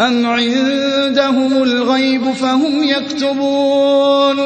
أَمْ عِندَهُمُ الْغَيْبُ فَهُمْ يَكْتُبُونَ